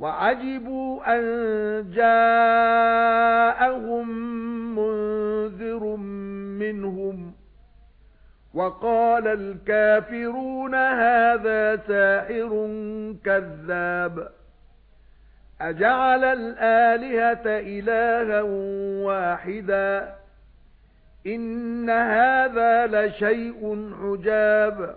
وعجبوا أن جاءهم منذر منهم وَقَالَ الْكَافِرُونَ هَذَا سَاحِرٌ كَذَّابٌ أَجَعَلَ الْآلِهَةَ إِلَٰهًا وَاحِدًا إِنَّ هَذَا لَشَيْءٌ عُجَابٌ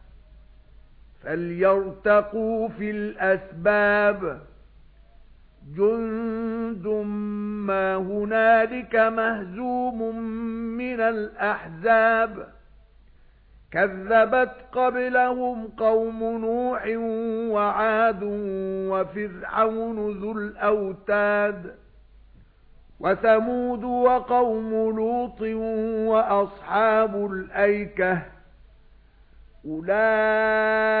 فَلْيَرْتَقُوا فِي الْأَسْبَابِ جُندٌ مَا هُنَالِكَ مَهْزُومٌ مِنَ الْأَحْزَابِ كَذَّبَتْ قَبْلَهُمْ قَوْمُ نُوحٍ وَعَادٌ وَفِرْعَوْنُ ذُو الْأَوْتَادِ وَثَمُودُ وَقَوْمُ لُوطٍ وَأَصْحَابُ الْأَيْكَةِ أُولَئِكَ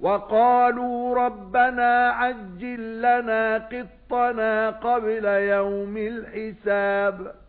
وَقَالُوا رَبَّنَا عَجِّل لَّنَا قِطَّنَا قَبْلَ يَوْمِ الْحِسَابِ.